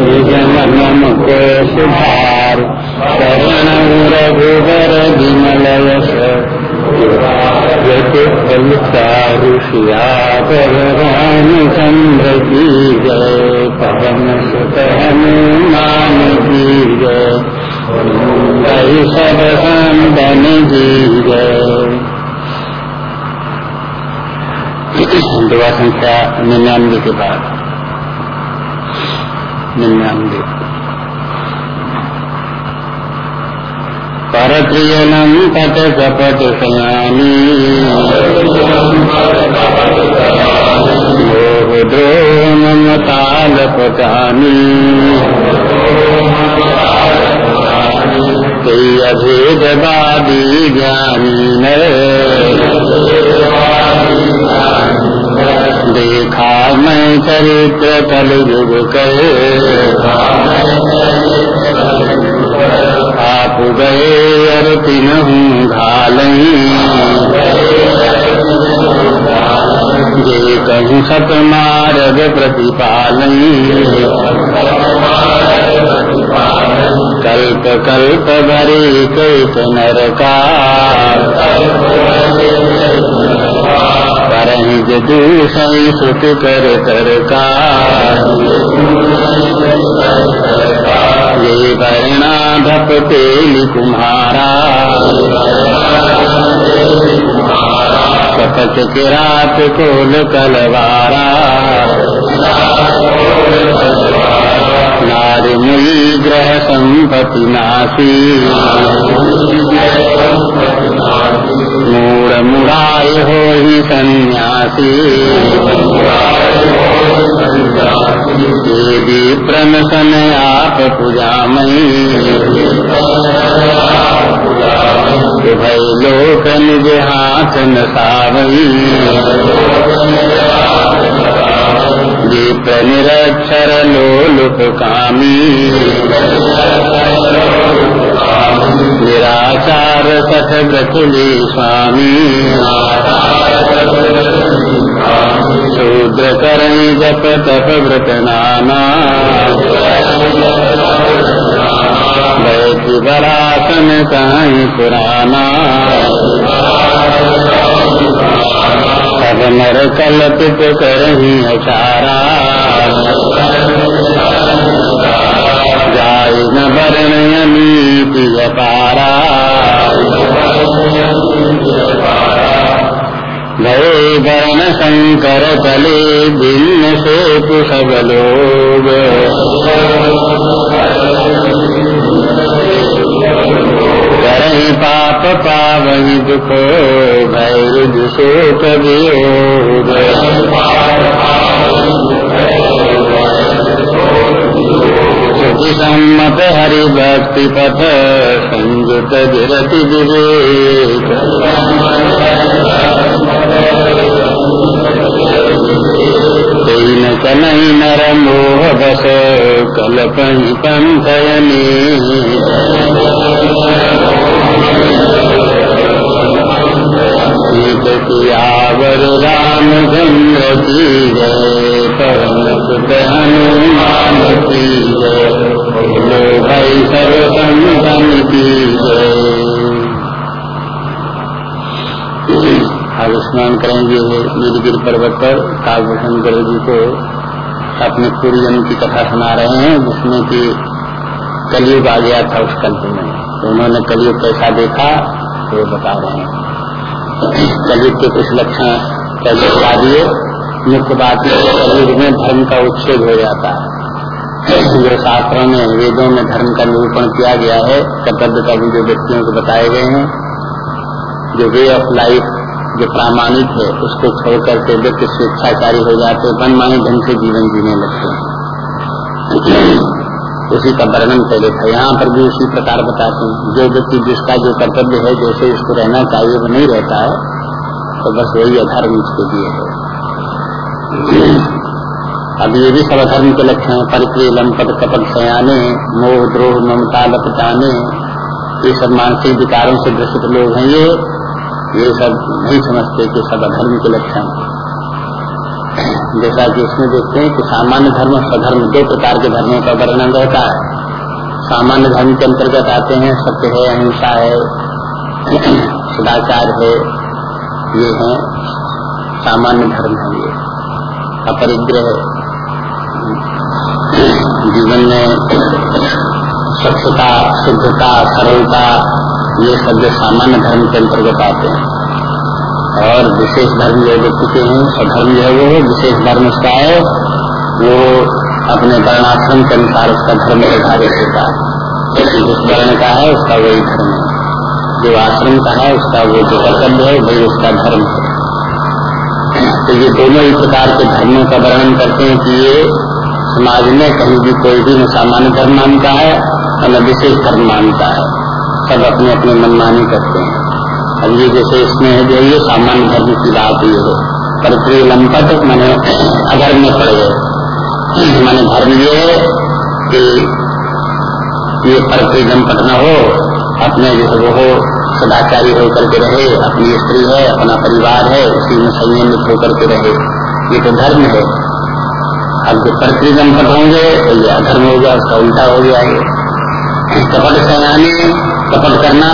जनम को सुधार शरण रघुबर विमल यश ऋषियापर रामचंद्र की जय। पवन सुत हनुमान की जय सब बन जी जय। दुआ संख्या निन्यानवे के बाद। निन्यानवे पर प्रियनम पट कपट सयानी मोह द्रोह ममताल पटानी अभेदवादी ज्ञानी देखा मैं चरित्र कल युग कर। आप गए अर तीन घालई जे कहूँ सत मार्ग प्रतिपालई कल्प कल्प भरे कैत नरका। करही दूसरी सुख कर कर का धप तेल कुम्हारा। कपट के रात कोल कलवारा। नारी मुई ग्रह संपति नासी। मूड मुराय हो ही सन्यासी। देवी प्रनसन आप पूजामयी। भय लोक निज हाथ न सावई दीप निरक्षर लोलुप कामी। निराचार सठ ब्रकुली स्वामी। शूद्र करण जप तप व्रत नाना बरासन कहीं पुराना सब नर कल्पित करही अचारा न नीति अपारा भय वर्ण शंकर तले भिन्न से सब लोग पाप पावही दुख भैरुज शोक वियोग श्रुति सम्मत हरि भक्ति पथ संयुत विरति विवेक तीन कनई नर मोह बस कल्पही पंथयनी सियावर रामचंद्र की जय पवन अब स्नान करेंगे नीलगिर पर्वत पर कालभूषण गरुड़ जी को अपने पूर्व जन्म की कथा सुना रहे हैं जिसमें कि कलयुग आ गया था उस कल्प में तो उन्होंने कलयुग कैसा देखा तो बता रहे हैं कलयुग के कुछ लक्षण पहले बता दिए मुख्य बात यह कलयुग में धर्म का उच्छेद हो जाता है। जो शास्त्रों में, वेदों में धर्म का निरूपण किया गया है कर्तव्य का भी जो व्यक्तियों को बताए गए हैं, जो वे ऑफ़ लाइफ जो प्रामाणिक है, उसको छोड़ करके व्यक्ति स्वेच्छाचारी हो जाते, मनमानी ढंग से जीवन जीने लगते हैं। उसी का वर्णन पहले था। यहाँ पर भी उसी प्रकार बताते हैं। जो व्यक्ति जिसका जो कर्तव्य है, जैसे इसको रहना चाहिए, वो नहीं रहता है तो बस वही अधर्म उसके लिए है। अब ये भी सब अधर्म के लक्षण है परिक्रिय लंपट कपट सयाने, मोह, द्रोह, ममता लपटाने ये सब मानसिक विकारों से ग्रसित लोग हैं ये। ये सब नहीं समझते कि सब अधर्म के लक्षण जैसा कि इसमें देखते हैं कि सामान्य धर्म और स्वधर्म, दो प्रकार के धर्मों का वर्णन रहता है। सामान्य धर्म के अंतर्गत आते हैं, सत्य है, अहिंसा है, सदाचार है, ये है सामान्य धर्म है ये। अपरिग्रह। जीवन में स्वच्छता, शुद्धता, सरलता, ये सब जो सामान्य धर्म के अंतर्गत आते हैं। और विशेष धर्म जो व्यक्ति के हैं, स्वधर्म जो है वो विशेष धर्म उसका है, वो अपने वर्णाश्रम के अनुसार उसका धर्म निर्धारित होता है। जिस वर्ण का है, उसका वही धर्म है। जो आश्रम का है, उसका वो जो कर्तव्य है, वही उसका धर्म है। तो ये दोनों ही प्रकार के धर्मों का वर्णन करते हैं कि ये समाज में कहीं भी कोई भी न सामान्य धर्म मानता है और न विशेष धर्म मानता है। सब अपने अपने मनमानी करते हैं। अब ये जैसे इसमें है, जो ये सामान्य धर्म की बात ये है। पर लंपट मैंने अधर्म में पड़ मैंने धर्म ये है कि ये पर लंपट न हो, अपने जो है सदाचारी होकर के रहे, अपनी स्त्री है, अपना परिवार है, उसी में संयमित होकर के रहे। ये तो धर्म है। अब जो पृथ्वी दंपट होंगे तो ये अधर्म हो गया, उसका उल्टा हो गया ये। कपट सयानी कपट करना,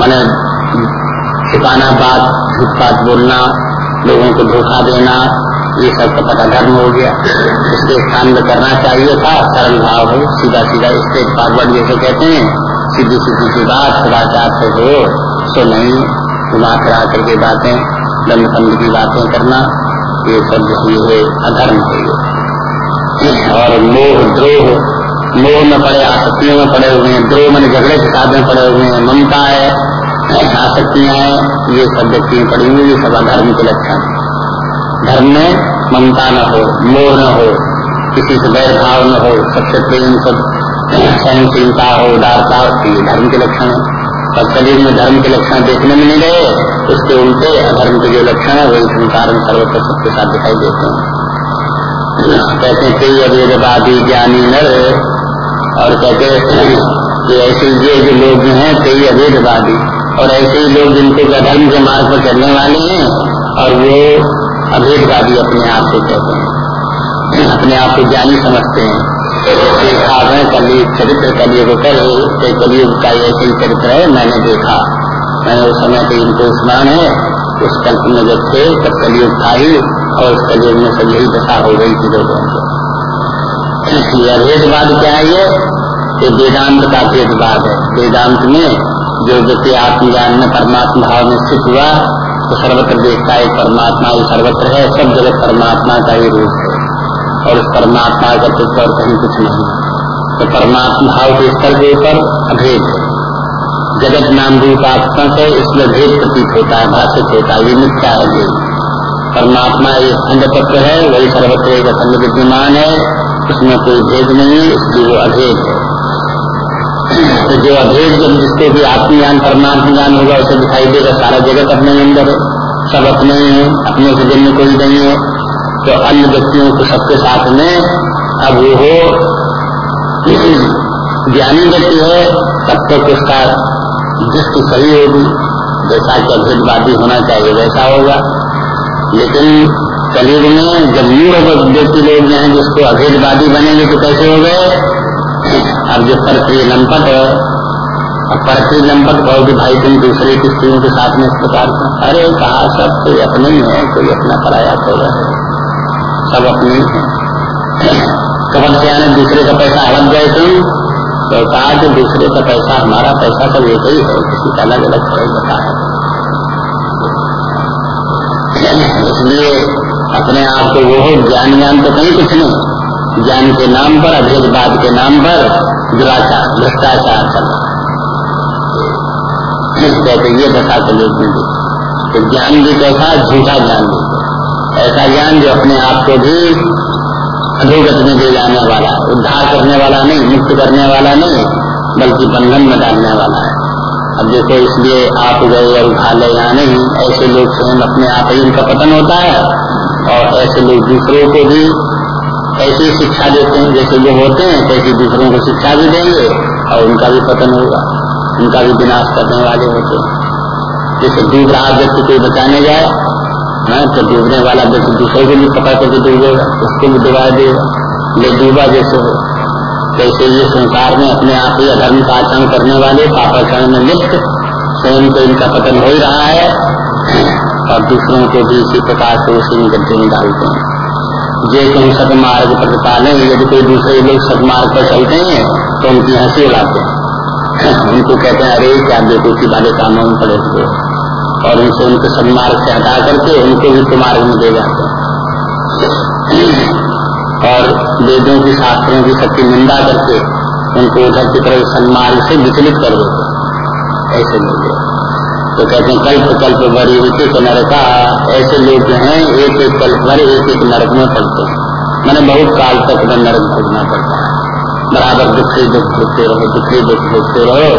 मैंने छिपाना बात, झूठ बात बोलना, लोगों को धोखा देना, ये सब कपटा धर्म हो गया। इसके स्थान में करना चाहिए था सरल भाव हो सीधा सीधा स्टेट फॉरवर्ड जैसे कहते हैं। सीधी सीधी सी बात सदाचार से हो, सो नहीं। घुमा करा करके बातें दंड पंड की बातें करना, ये सब जो है अधर्म है और मोह, द्रोह, मोह में पड़े आसक्तियों में पड़े हुए हैं, द्रोह मैंने झगड़े के साथ में पड़े हुए हैं, ममता है, आसक्तियाँ हैं, ये सब व्यक्ति पड़ी हुई ये सब अधर्म के लक्षण धर्म में ममता न हो, मोह न हो, किसी से बैर भाव न हो, सबसे प्रेम सब सहनशीलता हो, उदारता ये धर्म के लक्षण। है और शरीर में धर्म के लक्षण देखने में नहीं रहे उसके उल्टे अधर्म के जो लक्षण है, वही संसार में सर्वत्र सबके साथ दिखाई देते हैं। कहते हैं कई अवेदवादी ज्ञानी नर, और कहते हैं कि ऐसे ये जो लोग हैं कई अवेदवादी। और ऐसे ही लोग जिनको अधर्म के मार्ग पर चलने वाले हैं, और वो अभेदवादी अपने आप को कहते हैं। अपने आप को ज्ञानी समझते हैं। देखा है कलयुग चरित्र कलयुग कर कलयुग का ऐसे ही चरित्र है, मैंने देखा। मैंने उस समय पे इनको स्मरण है, उस कल्प में जब थे, तब कलयुग था ही, और उस कलयुग में सब यही दशा हो गई थी लोगों को यह भेदवाद क्या है ये? वेदांत का भेदवाद है। वेदांत में जो व्यक्ति आत्मज्ञान में परमात्मा भाव में स्थित हुआ तो सर्वत्र देखता है, परमात्मा ही सर्वत्र है, सब जगत परमात्मा का ही रूप है। और उस परमात्मा का कुछ और कहीं कुछ नहीं। तो परमात्मा भाव के स्तर के ऊपर अभेद जगत नाम रूप आत्मा से इसमें भेद प्रतीत होता है भाषित होता है, ये मिथ्या है, ये। परमात्मा एक खंड तत्व है, वही सर्वत्र एक अखंड विद्यमान है, उसमें कोई भेद नहीं, इसलिए वो अभेद है। तो जो अभेद जब जिसको भी आत्मज्ञान परमात्म ज्ञान होगा, उसे दिखाई देगा, सारा जगत अपने अंदर सब अपने ही है अपने से जन्म कोई नहीं है। तो अन्य व्यक्तियों को सबके साथ में अब वो हो ज्ञानी व्यक्ति है तब तक उसका दृष्टि सही होगी, जैसा कि अभेदवादी होना चाहिए, वैसा होगा। लेकिन कलयुग में जब मूढ़ व्यक्ति लोग हैं जिसको अभेदवादी बनेंगे तो कैसे हो गए? अब जो परप्रिय लंपट है, अब परप्रिय लंपट कहो कि भाई, तुम दूसरे की स्त्रियों के साथ में इस प्रकार अरे, कहा सब कोई अपने ही है, कोई अपना पराया थोड़ा है। सब अपने। कबर से आने, दूसरे का पैसा हड़प गए तुम तो कहा कि दूसरे का पैसा, हमारा पैसा तो एक ही है, किसी का अलग अलग थोड़ा बता है इसलिए अपने आप को वो है ज्ञान ज्ञान तो कहीं कुछ नहीं। ज्ञान के नाम पर, अभेदवाद के नाम पर दुराचार, भ्रष्टाचार करना ये दशा को लोग तो ज्ञान भी कैसा, झूठा ज्ञान भी। ऐसा ज्ञान जो अपने आप को भी अधोगत में ले जाने वाला उद्धार करने वाला नहीं, मुक्त करने वाला नहीं, बल्कि बंधन में डालने वाला है। अब देखो, इसलिए आप गए या उठा ले या नहीं, ऐसे लोग स्वयं अपने आप ही उनका पतन होता है। और ऐसे लोग दूसरों को भी ऐसी शिक्षा देते हैं, जैसे वो होते हैं, तैसी दूसरों को शिक्षा भी देंगे और उनका भी पतन होगा। उनका भी विनाश करने वाले होते हैं। जैसे डूब व्यक्ति कोई बचाने जाए हाँ तो डूबने वाला व्यक्ति दूसरे को भी पता करके डूबेगा, उसको भी डुबा देगा। ले डूबा जैसे हो। जैसे ये संसार में अपने आप ही अधर्म का आचरण करने वाले पापाचरण में लिप्त, स्वयं को इनका पतन हो ही रहा है। और दूसरों को भी इसी प्रकार से उसी गड्ढे में डालते हैं। जे तुम सदमार्ग प्रतिपालन यदि कोई दूसरे लोग सदमार्ग पर चलते हैं तो उनकी हँसी उड़ाते हैं। उनको कहते हैं, अरे, क्या बेकूफी वाले में पड़े हुए और उनसे उनके सन्मार्ग से हटा करके उनको भी कुमार्ग में दे जाते और वेदों की, शास्त्रों की सबकी निंदा करके उनको उधर की तरफ़ सन्मार्ग से विचलित कर देते ऐसे लोग तो कहते हैं, कल्प कल्प बड़ी एक नरका। ऐसे लोग जो है, एक एक कल्प भर एक एक नरक में पड़ते हैं। मैंने बहुत काल तक नरक भोगना पड़ता है। बराबर दुखी, दुख भोगते रहो, दुखी, दुख भोगते रहो,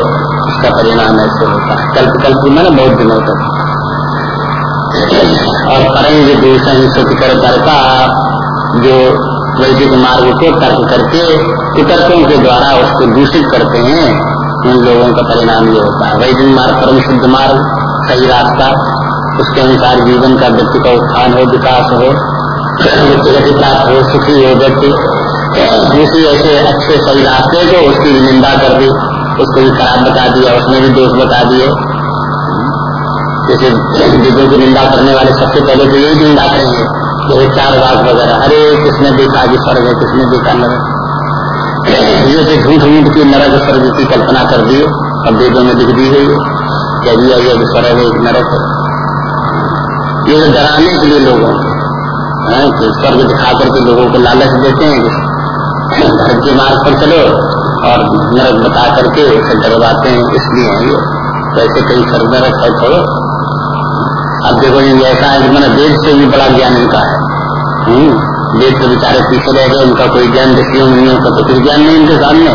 उसका परिणाम ऐसे होता है। कल्प कल्प मैंने बहुत दिनों तक। और परंग दूषण सुख कर करता, जो वैदिक मार्ग को तर्क करके कुतर्कों के द्वारा उसको दूषित करते हैं, उन लोगों का परिणाम ये होता है। वैदिक मार्ग, परम शुद्ध मार्ग, सही रास्ता, उसके अनुसार जीवन का व्यक्ति का उत्थान हो, विकास हो प्राप्त हो, सुखी हो, व्यक्ति किसी ऐसे अच्छे सही रास्ते को उसकी निंदा कर दी, उसको भी खराब बता दिया, उसने भी दोष बता दिए। जैसे की निंदा करने वाले सबसे पहले तो यही निंदा करेंगे, जैसे चार बात वगैरह, अरे किसने देखा कि स्वर्ग है, किसने देखा नरक ये तो झूठ मूठ की नरक स्वर्ग की कल्पना कर दी अब वेदों में लिख दी गई है, कह दिया ये स्वर्ग है, एक नरक है। ये डराने के लिए लोगों स्वर्ग दिखा करके लोगों को लालच देते हैं धर्म के मार्ग पर चलो। और नरक बता करके उसे डरवाते हैं इसलिए है ये। तो ऐसे कई स्वर्ग नरक है थोड़ो अब देखो ये ऐसा है मैंने वेद से भी बड़ा ज्ञान इनका है। हम्म, वेद से बेचारे पीछे रह गए उनका कोई ज्ञान ऋषियों मुनियों का तो कुछ ज्ञान नहीं उनके सामने।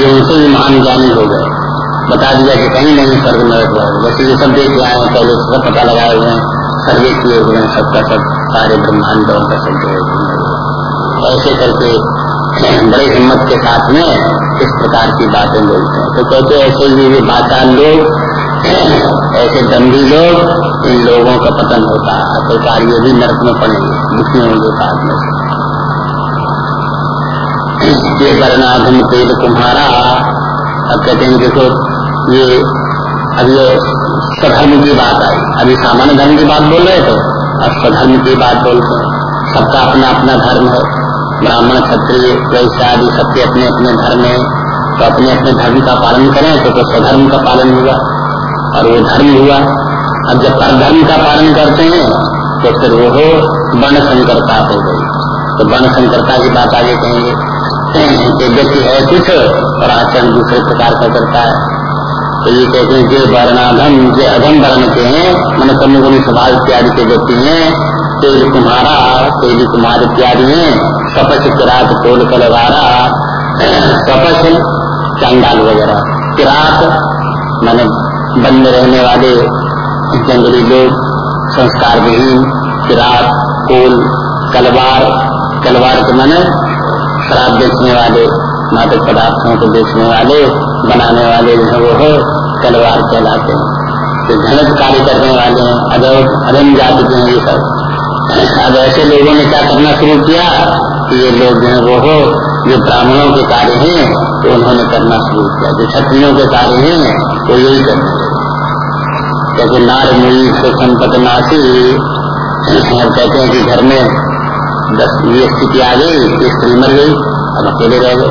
ये उनसे भी महान ज्ञानी हो गए। बता दिया कि कहीं नहीं स्वर्ग नरक वैसे ये सब देख आए हैं पहले सब पता लगाए हुए हैं। सर्वे किए हुए हैं सबका सब सारे ब्रह्मांड का सब ऐसे करके बड़े हिम्मत के साथ में इस प्रकार की बातें बोलते हैं। तो कहते ऐसे ये बाचा लोग, ऐसे दंडी लोग, इन लोगों का पतन होता है। प्रकार ये भी नरक में पड़ेंगे दुखी होंगे बाद में। ये वर्णाधम तेज तुम्हारा अब कहते हैं, देखो, ये अब ये स्वधर्म की बात आई। अभी सामान्य धर्म की बात बोल रहे थे अब स्वधर्म की बात बोलते हैं। सबका अपना अपना धर्म है। ब्राह्मण क्षत्रिय वैश्य आदि सबके अपने अपने धर्म है तो अपने अपने धर्म का पालन करें तो, तो स्वधर्म का पालन हुआ। और वो धर्म हुआ। अब जब धर्म का पालन करते हैं तो फिर वो हो वर्ण संकरता हो गई। तो वर्ण संकरता की बात आगे कहेंगे। व्यक्ति है कुछ और आचरण दूसरे प्रकार का करता है। तो ये कहते हैं जो वर्णाधम जो अधम वर्ण के हैं। मन तमुगुणी स्वभाव इत्यादि के व्यक्ति हैं। तेज कुम्हारा तेज कुमार इत्यादि हैं। कपच किरात कोल कलवारा कपच चंडाल वगैरह। किरात मैंने बंद रहने वाले जंगली लोग संस्कार विहीन किरात कोल कलवार कलवार के मैंने शराब बेचने वाले, मादक पदार्थों को बेचने वाले, बनाने वाले जो है वो है कलवार कहलाते हैं। जो घनत कार्य करने वाले हैं अदर अदम जाति हैं ये सब। अब ऐसे लोगों ने क्या करना शुरू किया? कि ये लोग जो है वो हो, जो ब्राह्मणों के कार्य हैं तो उन्होंने करना शुरू किया। जो क्षत्रियों के कार्य हैं, वो यही करते क्योंकि नार मुई से संपत नासी और कहते हैं कि घर में दस ये स्थिति आ गई कि स्त्री मर गई, अब अकेले रह गए।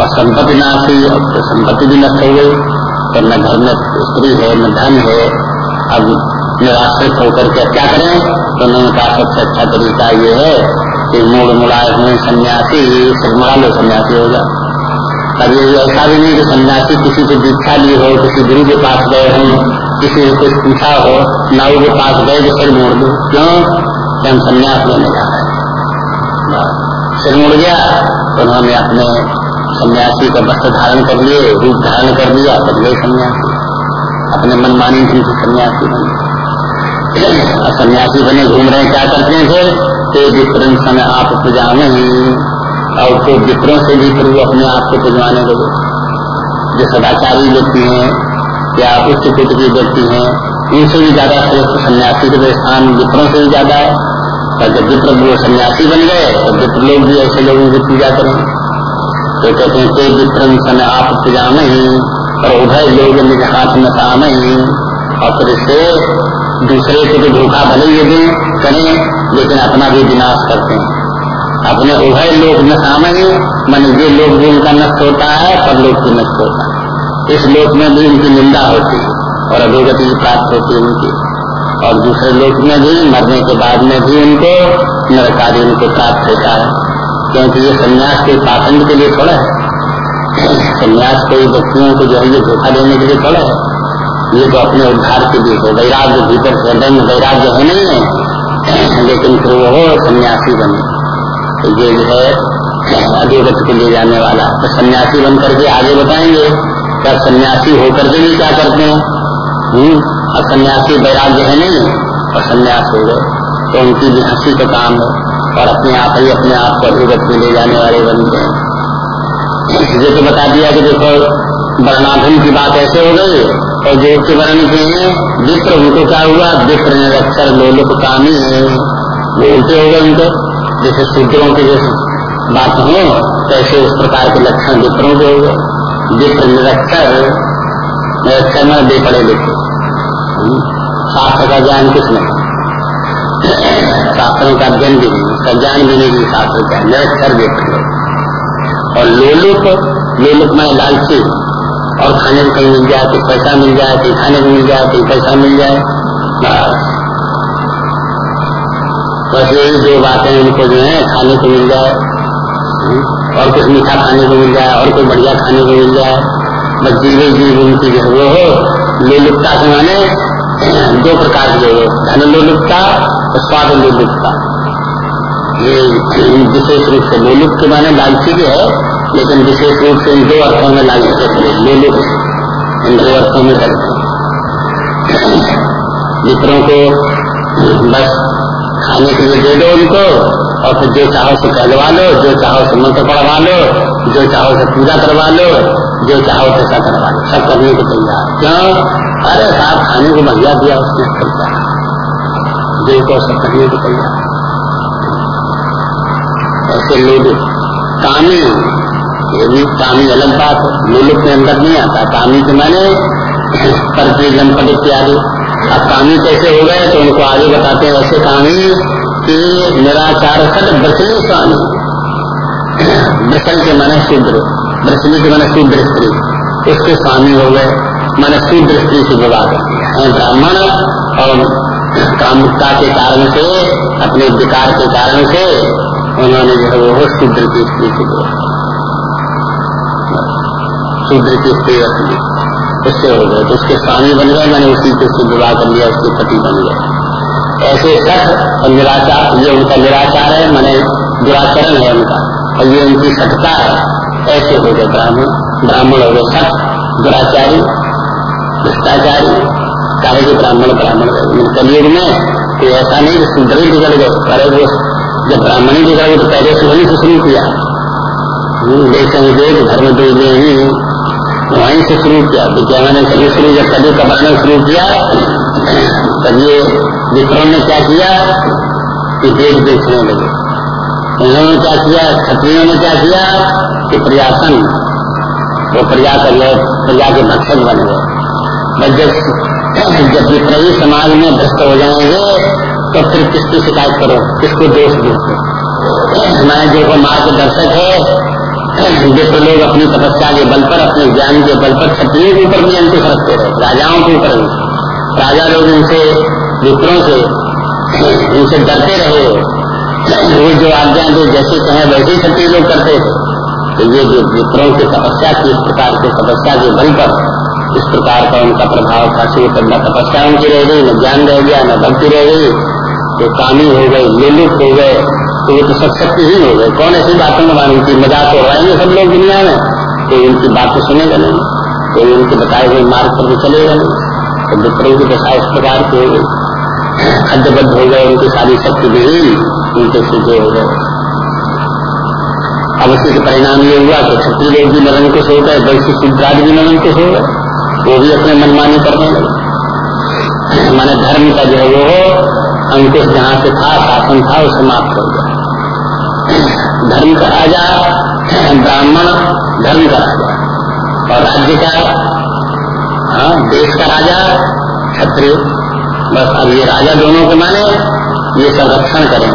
और संपत्ति नासी अब तो संपत्ति भी नष्ट हो गई। तो न घर में स्त्री है, न धन है। अब निराश्रित होकर के क्या करें? तो उन्होंने कहा, सबसे अच्छा तरीका ये है कि मूड मुड़ाए हुए सन्यासी सिर मुड़ा लो सन्यासी हो जाए। अब ये ऐसा भी नहीं कि सन्यासी किसी से दीक्षा ली हो, किसी गुरु के पास गए हों, किसी ने पूछा हो, नाऊ के पास गए तो सिर मोड़ दो। क्यों? कि हम संन्यास लेने जा रहे सिर मुड़ गया तो उन्होंने अपने सन्यासी का वस्त्र धारण कर लिए, रूप धारण कर लिया बन गए सन्यासी। अपने मन मानी थी सन्यासी बने। सन्यासी बने, घूम रहे क्या करते हैं फिर? ते विप्रन समय आप पुजाने और तो विप्रों से भी वो अपने आप को पुजवाने लगे। जो सदाचारी व्यक्ति हैं, या उच्च कुट के व्यक्ति हैं इनसे भी ज़्यादा श्रेष्ठ सन्यासी के स्थान विप्रों से भी ज़्यादा है। और जब विप्र वो सन्यासी बन गए तो विप्र लोग भी ऐसे लोगों की पूजा करें। तो कहते हैं कोई विक्रम सन आप पूजा नहीं और उभय लोग हाथ में काम और फिर इससे दूसरे को भी धोखा भले ये दें करें, लेकिन अपना भी विनाश करते हैं। अपने उभय लोग न सामने, मन ये लोग भी उनका नष्ट होता है पर लोग भी नष्ट होता है। इस लोक में भी उनकी निंदा होती है, और अधोगति प्राप्त होती है उनकी। और दूसरे लोक में भी, मरने के बाद में भी उनको नरकारी उनको प्राप्त होता है। क्योंकि ये संन्यास के पाखंड के लिए थोड़ा है। संन्यास कोई व्यक्तियों को जो है धोखा देने के लिए थोड़ा है। ये तो अपने उद्धार के लिए है वैराग्य भीतर से में वैराग्य है नहीं है। लेकिन फिर वो हो सन्यासी बने। तो ये जो है अधोगत को ले जाने वाला। तो सन्यासी बन करके आगे बताएँगे क्या सन्यासी होकर के भी क्या करते हैं? हम्म, और सन्यासी वैराग्य है नहीं और सन्यास हो गए। तो उनकी भी हँसी का काम है और अपने आप ही अपने आप को अभिगत में ले जाने वाले बनते हैं जैसे बता दिया कि देखो वर्णाधन की बात ऐसे हो गई और जो के वर्ण के हैं विप्र उनको क्या हुआ? विप्र निरक्षर लोलुप कामी है। वो उल्टे हो गए उनको। जैसे सूत्रों के जैसे बात हो, कैसे उस प्रकार के लक्षण विप्रों के हो गए। विप्र निरक्षर निरक्षर में दे पड़े लिखे शास्त्र का ज्ञान किसने शास्त्रों का अध्ययन भी नहीं, उसका ज्ञान भी नहीं शास्त्र का निरक्षर व्यक्ति और लोलुप लोलुप में लालची। और खाने को कहीं मिल जाए तो पैसा मिल जाए कहीं खाने को मिल जाए कहीं पैसा मिल जाए। बस। यही दो बातें उनको जो है, खाने को मिल जाए। और कुछ मीठा खाने को मिल जाए, और कोई बढ़िया खाने को मिल जाए। बस जीवे जीव उनकी जो वो हो। लोलुपता से माने, दो प्रकार के धन लोलुपता और स्वाद लोलुपता। ये विशेष रूप से लोलुप के माने, लालची जो है लेकिन विशेष रूप से इन दो अर्थों में लागू करते ले लो। इन दो अर्थों में करते मित्रों को बस खाने के लिए दे दो उनको, और फिर जो चाहो से कहलवा लो, जो चाहो से मंत्र पढ़वा लो, जो चाहो से पूजा करवा लो, जो चाहो ऐसा करवा लो। सब करने को तैयार क्यों? अरे साहब, खाने को बढ़िया दिया उसने। करता दिल को सब करने को तैयार ऐसे लोग कामी ये भी कामी अलग बात है। लोलुप के अंदर नहीं आता। कामी के मैंने परप्री जनपद इत्यादि अब कामी कैसे हो गए तो उनको आगे बताते हैं। ऐसे कामी कि निराचार सद ब्रसली स्वामी ब्रसल के मैंने शूद्र। ब्रसली के मैंने शूद्र स्त्री। उसके स्वामी हो गए। मैंने शूद्र स्त्री से विवाह कर ब्राह्मण और कामुकता के कारण से, अपने विकार के कारण से उन्होंने जो है वो शूद्र की स्त्री से शूद्र की स्त्री रख ली उससे हो गए तो उसके स्वामी बन गए मैंने उसी को उससे विवाह कर लिया, उसके पति बन गए ऐसे सठ और निराचार, ये उनका निराचार है, मैंने दुराचरण है उनका, और ये उनकी सठता है। ऐसे हो गए ब्राह्मण ब्राह्मण हो गए सठ दुराचारी भ्रष्टाचारी काहे के ब्राह्मण ब्राह्मण कलयुग में तो ऐसा नहीं कि शूद्र ही बिगड़ गए। अरे वो जब ब्राह्मण ही बिगड़ गए तो पहले से वहीं से शुरू किया। देख धर्म दे ही वहीं से शुरू किया। विज्ञान ने कभी शुरू जब कभी का वर्णन शुरू किया, तब ये विक्रम ने क्या किया? कि देश बेचने लगे। उन्होंने क्या किया? क्षत्रियों ने क्या किया? कि प्रयासन। वो प्रजा कर प्रजा के भक्षक बन गए जब जब विप्लवी समाज में भ्रष्ट हो जाएँगे तो फिर किसकी शिकायत करो? किसको दोष दो मैं जो मार्गदर्शक है विप्र लोग अपनी तपस्या के बल पर अपने ज्ञान के बल पर क्षत्रियों के ऊपर भी अंकुश रखते रहे राजाओं के ऊपर भी। राजा लोग उनसे विप्रों से इनसे डरते रहे। वो जो आज्ञा दो जैसे कहें, वैसे क्षत्रिय लोग करते थे। तो ये जो विप्रों की तपस्या की, इस प्रकार की तपस्या के बल पर, इस प्रकार का उनका प्रभाव था शुरू करना तपस्या उनकी रह गई, न ज्ञान रह गया, न भक्ति रह गई। तो कामी हो गए लुलुप हो गए। तो वो तो सब शक्तिहीन हो गए। कौन ऐसी बातों में उनकी मज़ाक हो उड़ाएँगे सब लोग दुनिया में? तो उनकी बात तो सुनेगा नहीं। तो उनके बताए हुए मार्ग पर तो चलेगा नहीं। तो विप्रों की दशा इस प्रकार की हद्दबद्ध हो गए उनकी सारी शक्ति विहीन उनके सीधे हो गए। अब उसी के परिणाम ये हुआ कि क्षत्रिय लोग भी निरंकुश हो गए, वैश्य सिद्धार्थ भी निरंकुश हो गए। वो भी अपने मनमानी करने लगे माने धर्म का जो है वो अंकुश जहाँ से था, शासन था, वो समाप्त हो गया। धर्म का राजा, ब्राह्मण धर्म का राजा। और राज्य का हाँ देश का राजा, क्षत्रिय। बस अब ये राजा दोनों के माने, ये संरक्षण करें।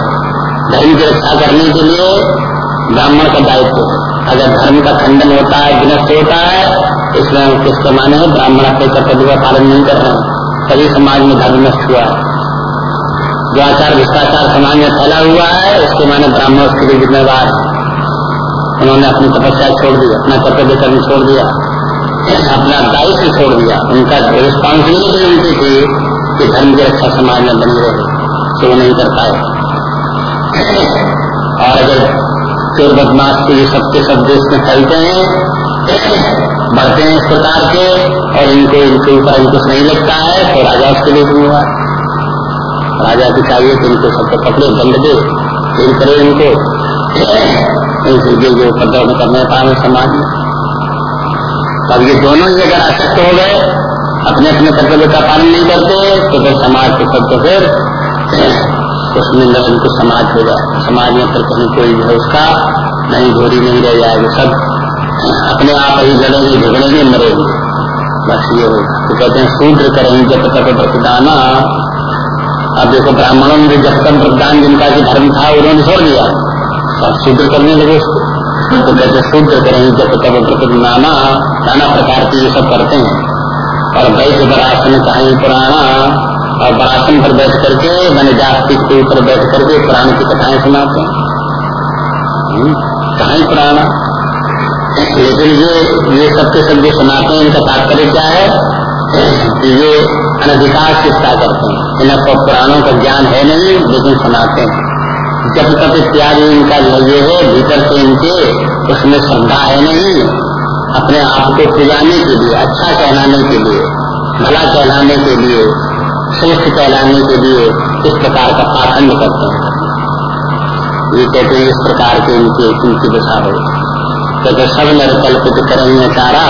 धर्म की रक्षा करने के लिए ब्राह्मण का दायित्व। अगर धर्म का खंडन होता है, विनष्ट होता है, इसमें किसके माने? ब्राह्मण अपने कर्तव्य का पालन नहीं कर रहे सभी समाज में धर्म नष्ट हुआ है। जो आचार भ्रष्टाचार समाज में फैला हुआ है, उसके माने ब्राह्मण उसके लिए जिम्मेवार उन्होंने अपनी तपस्या छोड़ दी, अपना कर्तव्य कर्म छोड़ दिया, अपना दायित्व छोड़ दिया। उनका रिस्पॉन्सिबिलिटी उनकी थी कि धर्म की रक्षा समाज में बनी रहे तो वो नहीं कर पाए। और अगर चोर बदमाश के ये सबके सब देश में फैलते हैं, बढ़ते हैं इस प्रकार के, और इनको, इनके ऊपर इनको नहीं लगता है तो राजा उसके लिए जिम्मेवार राजा को चाहिए कि इनको सबको पकड़े दंड दे फिर करे इनको जो उपद्रव करने पाए समाज में। अब ये दोनों ही अगर आसक्त हो गए अपने अपने कर्तव्य का पालन नहीं करते तो फिर समाज के सब तो फिर, उसमें उनको समाज हो जाए समाज में फिर कहीं कोई जो उसका नहीं, घोरी नहीं रह जाएगी। सब अपने आप ही लड़ेंगे, झगड़ेंगे, मरेंगे। बस ये होगा। तो कहते हैं, शूद्र करेंगे जब तक प्रतिदाना अब देखो ब्राह्मणों ने जब तक वृद्धान जिनका की धर्म था उन्होंने छोड़ दिया। और शूद्र करने लगे तो कहते शूद्र करेंगे जब तब प्रकृति नाना नाना प्रकार की ये सब करते हैं। और वैश्य बरासन कहीं पुराना और बरासन पर बैठ करके मैंने जास्तिक के ऊपर बैठ करके पुराण की कथाएँ सुनाते हैं। हम्म, कहीं पुराना? लेकिन ये ये सबके सब जो सुनाते हैं इनका तात्पर्य क्या है? ये अनधिकार शिक्षा करते हैं। इन्हें तो पुराणों का ज्ञान है नहीं, लेकिन सुनाते हैं। जब तक इत्यादि इनका ये है, भीतर से इनके उसमें श्रद्धा है नहीं, अपने आप को पुजाने के लिए अच्छा कहलाने के लिए, भला कहलाने के लिए, श्रेष्ठ कहलाने के लिए इस प्रकार का पाखंड करते हैं। ये कहते हैं, इस प्रकार के इनके, इनकी दशा हो कहते सब नर कल्पित करेंगे सारा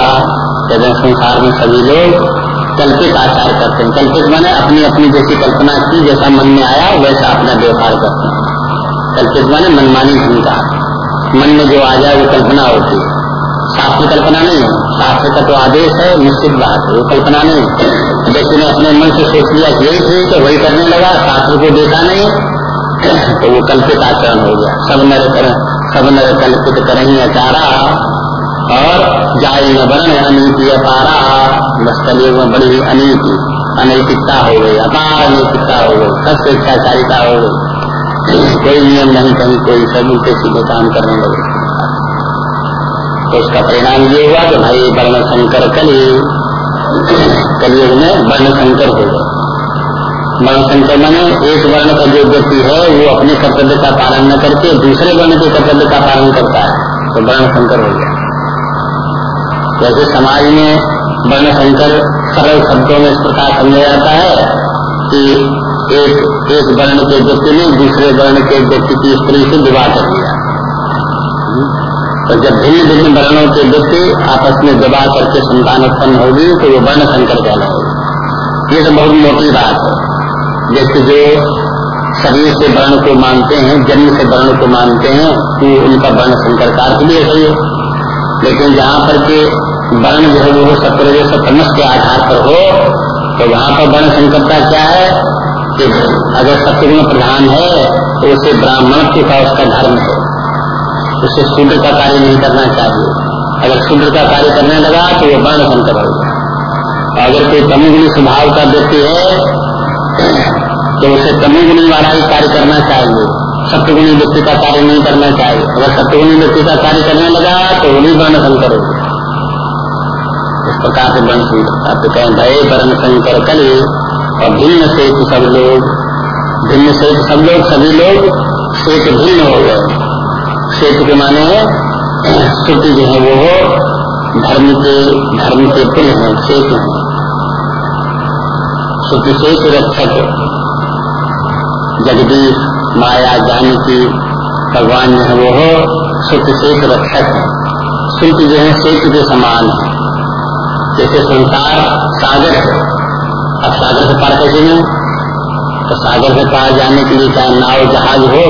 कहते संसार में सभी लोग कल्पित आचार करते हैं। कल्पित माने अपनी अपनी जैसी कल्पना की, जैसा मन में आया, वैसा अपना व्यवहार करते हैं। कल्पित माने मनमानी भूमिका। मन में जो आ जाए, वो कल्पना होती है। शास्त्र कल्पना नहीं। है शास्त्र का तो आदेश है, निश्चित बात है। वो कल्पना नहीं। व्यक्ति ने अपने मन से सोच लिया यही ठीक है, वही करने लगा शास्त्र को देखा नहीं तो वो कल्पित आचरण हो गया। सब नर कर सब नर कल्पित करेंगे अचारा और जाय न वर्ण अनीति अपारा। बस कलयुग में बड़ी अनीति। अनैतिकता हो गई, अपार अनैतिकता हो गई सब स्वेच्छाचारिता हो गई। कोई नियम नहीं कहीं कोई सब उल्टे सीधे काम करने लगे। तो उसका परिणाम ये हुआ कि भाई वर्ण शंकर कली, कलयुग में वर्ण शंकर हो गए। वर्ण शंकर मैंने एक वर्ण का जो व्यक्ति है, वो अपने कर्तव्य का पालन न करके दूसरे वर्ण के कर्तव्य का पालन करता है। तो वर्ण शंकर हो गया। जैसे समाज में वर्ण संकर सरल शब्दों में इस प्रकार समझा जाता है कि एक एक वर्ण के व्यक्ति ने दूसरे वर्ण के व्यक्ति की स्त्री से विवाह कर दिया तो जब भिन्न भिन्न वर्णों के व्यक्ति आपस में विवाह करके संतान उत्पन्न होगी तो वो वर्ण संकर कहलाएगी ये तो बहुत मोटी बात है। जैसे जो शरीर से वर्ण को मानते हैं, जन्म से वर्ण को मानते हैं तो उनका वर्ण संकर का भी ऐसा है। लेकिन जहाँ पर के वर्ण जो है वो सत्रह सतमस के आधार पर हो तो वहाँ पर वर्ण संकटता क्या है? कि अगर सत्यगुण प्रधान है तो उसे ब्राह्मण का उसका धर्म है। उसे शूद्र का कार्य नहीं करना चाहिए। अगर शूद्र का कार्य करने लगा तो वो वर्ण संकट होगा अगर कोई तमुगुणी स्वभाव का व्यक्ति है तो उसे तमुगुणी वाला ही कार्य करना चाहिए। सत्यगुणी व्यक्ति का कार्य नहीं करना चाहिए। अगर सत्यगुणी व्यक्ति का कार्य करने लगा तो उन्हीं वर्ण संकर हो। से वर्ण संकर तो कहें भय वर्ण संकर कल और भिन्न से सब लोग भिन्न से सब लोग सभी लोग श्वेत भिन्न हो गए श्वेत के माने श्रुति जो है वो धर्म के धर्म के पुल है श्वेत है श्रुति से सुरक्षक जगदीश माया जानकी भगवान जो है। वो सुख शेष रक्षक है सुख जो है शेष के समान है। जैसे संसार सागर है। अब सागर से पार कैसे नहीं तो सागर से पार जाने के लिए चाहे नाव जहाज़ हो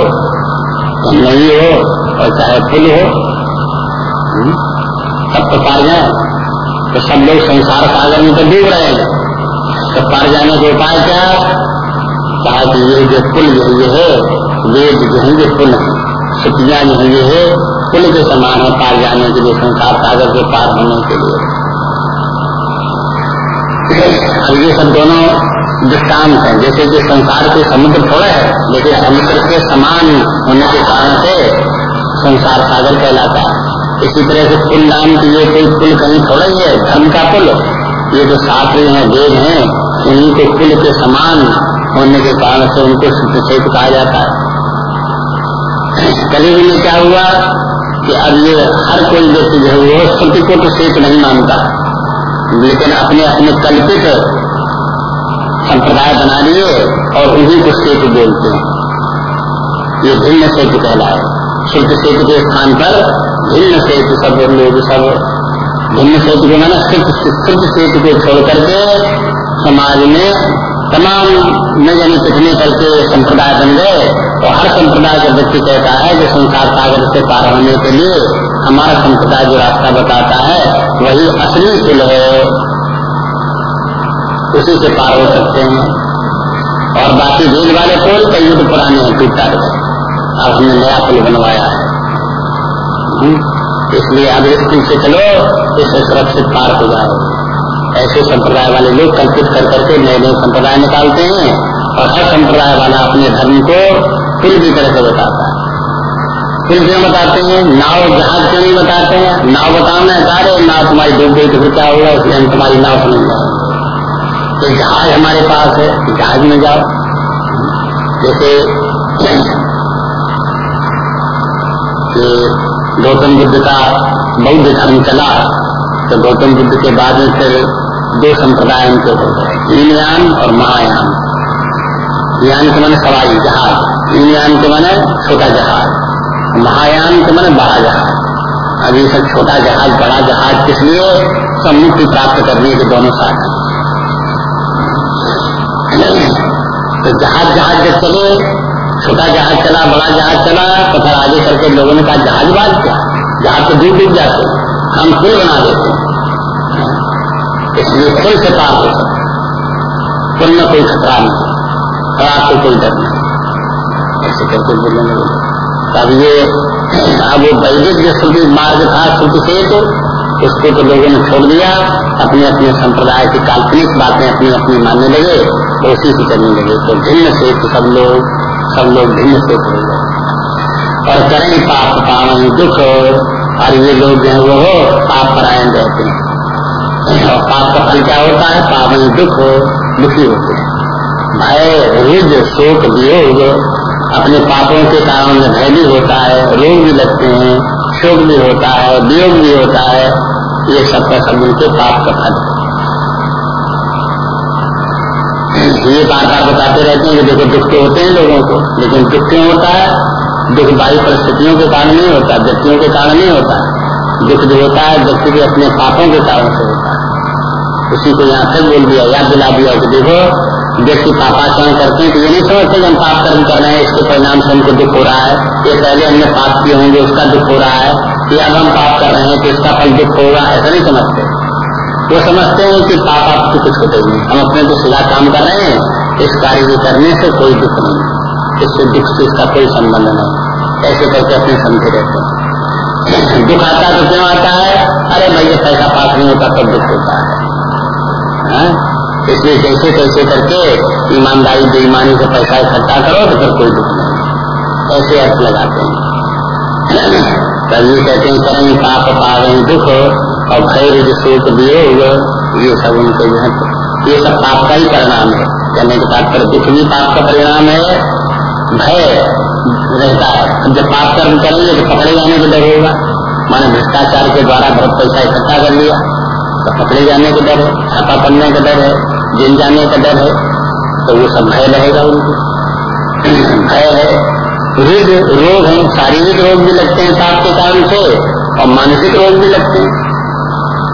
नहीं हो और चाहे पुल हो हम्म, सब तो पार जाए। तो सब लोग संसार सागर में तो डूब रहे हैं। तो पार जाने का उपाय क्या? कहा कि ये जो पुल जो ये है वेद जो है ये पुल छुट्टियाँ जो है ये है पुल के समान है पार जाने के लिए संसार सागर के पार होने के लिए। अब ये सब दोनों दृष्टांत है। जैसे कि संसार के समुद्र थोड़ा है, लेकिन समुद्र के समान होने के कारण से संसार सागर कहलाता है। इसी तरह से पुल नाम की ये कोई पुल कहीं थोड़ा ही है, धर्म का पुल। ये जो शास्त्र है, वेद है, उन्हीं के पुल के समान होने के कारण से उनको सुप्रसेद कहा जाता है। कभी में क्या हुआ कि अब ये हर कोई व्यक्ति जो है, वो श्रुति को तो सेत नहीं मानता। लेकिन अपने अपने कल्पित संप्रदाय बना लिए और उन्हीं को सेतु बोलते हैं। ये भिन्न सेतु कहलाए। शुद्ध सेतु के स्थान पर भिन्न सेतु, सब लोग, सब भिन्न सेतु को मैंने शुद्ध शुद्ध सेतु को छोड़ करके समाज में तमाम न जाने कितने करके संप्रदाय बन गए। तो हर संप्रदाय का व्यक्ति कहता है कि संसार सागर से पार होने के लिए हमारा संप्रदाय जो रास्ता बताता है वही असली पुल है। उसी से पार हो सकते हैं। और बाकी भेद वाले पुल कई युद्ध पुराने हैं टूटा गए अब हमने नया पुल बनवाया है। हम्म, इसलिए अब इस पुल से चलो इससे सुरक्षित पार हो जाए। ऐसे संप्रदाय वाले लोग कल्पित कर करके नए नए संप्रदाय निकालते हैं और हर संप्रदाय वाला अपने धर्म को पुल की तरह से बताता है। क्यों बताते हैं, नाव जहाज़ क्यों नहीं बताते हैं। नाव बताना है कार्य नाव तुम्हारी डूब गई तो फिर क्या होगा इसलिए हम तुम्हारी नाव समझ जाएँगे तो जहाज़ हमारे पास है, जहाज़ में जाओ। जैसे गौतम बुद्ध का बौद्ध धर्म चला तो गौतम बुद्ध के बाद में फिर दो संप्रदाय उनके हो गए, ईनयान और महायान। यान के मैंने सवाई जहाज़। ईनयान के मैंने छोटा जहाज़। महायान के मैंने बड़ा जहाज़। अब ये सब छोटा जहाज़, बड़ा जहाज़ किस लिए सब मुक्ति प्राप्त करने के दोनों साथ तो जहाज़ जहाज़ जब चले, छोटा जहाज़ चला, बड़ा जहाज़ चला तो फिर आगे करके लोगों ने कहा, जहाज़ बाज क्या? जहाज़ तो डूब डूब जाते हम पुल बना देते इसलिए पुल से पार हो सकते पुल में कोई खतरा नहीं। खराब को कोई डर नहीं। ऐसे करके बोलने लगे। तब ये, अब वैदिक जो श्रुति मार्ग था श्रुति से तो उसको तो लोगों ने छोड़ दिया। अपने अपने संप्रदाय की काल्पनिक बातें अपनी अपनी मानने लगे तो उसी से करने लगे। तो भिन्न से तो सब लोग सब लोग भिन्न से हो गए। और करें पाप पावन दुख, और ये लोग जो है वो पाप परायण रहते हैं। और पाप का फल क्या होता है? पावन दुख, दुखी होते हैं। भय रुज शोक, वियोग अपने पापों के कारण में भय भी होता है, रोग भी लगते हैं, शोक भी होता है, वियोग भी होता है, ये सब का सब उनके पाप का फल ये बार बार बताते रहते हैं कि देखो दुख तो होते हैं लोगों को, लेकिन दुख क्यों होता है? दुख बाह्य परिस्थितियों के कारण नहीं होता, व्यक्तियों के कारण नहीं होता। दुख जो होता है, व्यक्ति के अपने पापों के कारण से होता है। उसी को यहाँ से बोल दिया, याद दिला दिया कि देखो व्यक्ति पापाचरण करते हैं तो ये नहीं समझते कि हम पाप कर्म कर रहे हैं, इसके परिणाम से हमको दुख हो रहा है। ये पहले हमने पाप किए होंगे, उसका दुख हो रहा है। या अब हम पाप कर रहे हैं तो इसका फल दुख होगा, ऐसा नहीं समझते। वो समझते हैं कि पाप आपकी कुछ होते नहीं। हम अपने को सीधा काम कर रहे हैं, इस कार्य को करने से कोई दुख नहीं। इससे दुख से इसका कोई संबंध नहीं। ऐसे करके अपने समझे रहते हैं। दुख आता तो क्यों आता है? अरे भाई, ये पैसा पास नहीं होता तब दुख होता है। हाँ? इसलिए कैसे कैसे करके ईमानदारी, बेईमानी से पैसा इकट्ठा करो तो फिर कोई दुख नहीं। ऐसे अर्थ लगाते हैं। ये कहते हैं करें पाप पावे दुख और खैर शोक वियोग ये सब उनके जो है, ये सब पाप का ही परिणाम है। कहने के बाद पर दुख भी पाप का परिणाम है, भय रहता है। जब पाप कर्म करेंगे तो पकड़े जाने का डर होगा। माने भ्रष्टाचार के द्वारा बहुत पैसा इकट्ठा कर लिया। तो पकड़े जाने का डर है, छापा पड़ने का डर है, जेल जाने का डर है तो वो सब भय रहेगा उनको। भय है रुद रोग है, शारीरिक रोग भी लगते हैं पाप के कारण से, और मानसिक रोग भी लगते हैं।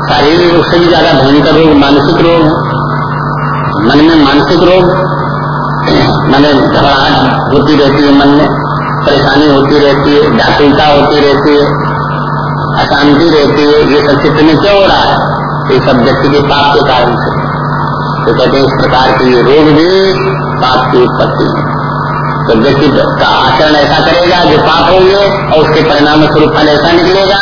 शारीरिक रोग से भी ज़्यादा भयंकर रोग मानसिक रोग है। मन में मानसिक रोग, मैंने घबराहट होती रहती है मन में, परेशानी होती रहती है व्याकुलता होती रहती है, अशांति रहती है, ये सब चित्र में क्यों हो रहा है? ये सब व्यक्ति के पाप के कारण से। तो कहते हैं, इस प्रकार के ये रोग भी पाप की उत्पत्ति है। तो व्यक्ति का आचरण ऐसा करेगा जो पाप होंगे और उसके परिणाम स्वरूप फल ऐसा निकलेगा।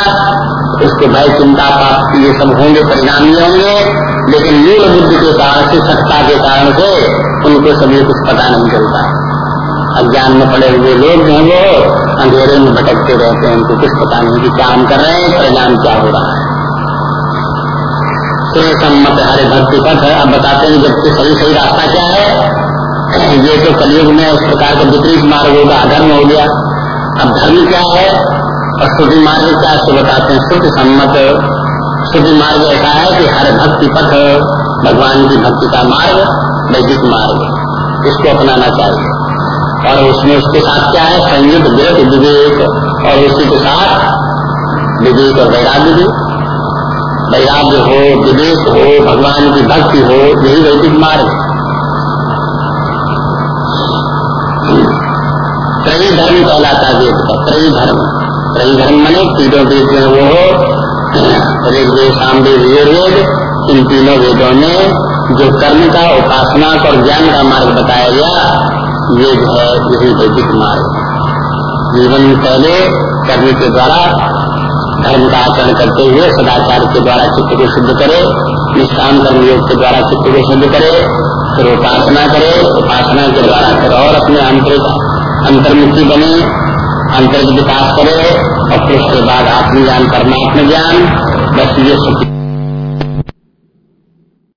उसके भय, चिंता, पाप ये सब होंगे, परिणाम ये होंगे। लेकिन मूल बुद्धि के कारण से, सत्ता के कारण से उनको सभी कुछ पता नहीं चलता। अज्ञान में पड़े हुए लोग जो वो अंधेरे में भटकते रहते हैं, उनको कुछ पता नहीं कि क्या हम कर रहे हैं, परिणाम क्या हो रहा है। सम्मत हरे भक्ति पथ अब बताते हैं जब सही सही रास्ता क्या है। ये तो कलयुग में उस प्रकार का विपरीत मार्ग होगा, अधर्म हो गया। अब धर्म क्या है और श्रुति मार्ग क्या है बताते हैं। श्रुति सम्मत। श्रुति मार्ग ऐसा है कि हर भक्ति पथ, भगवान की भक्ति का मार्ग, वैदिक मार्ग। इसको अपनाना चाहिए। और उसमें उसके साथ क्या है? संयुक्त विवेक। और उसी के साथ विवेक और वैराग्य भी। वैराग्य हो, विवेक हो, भगवान की भक्ति हो, यही वैदिक मार्ग त्रयी धर्म कहलाता वेद का, त्रयी धर्म। त्रयी धर्म मने तीनों वेद जो वो। हो ऋग्वेद, सामवेद वेद इन तीनों वेदों में जो कर्म का, उपासना और ज्ञान का मार्ग बताया गया ये है, यही वैदिक मार्ग। जीवन पहले कर्म के द्वारा धर्म का आचरण करते हुए सदाचार के द्वारा चित्त को शुद्ध करे, निष्काम कर्म योग के द्वारा चित्त को शुद्ध करे, फिर उपासना करे। उपासना के द्वारा फिर और अपने आंतरिक अंतर्मुखी बने अंतरिक विकास करे और फिर उसके बाद आत्मज्ञान परमात्म ज्ञान बस ये सब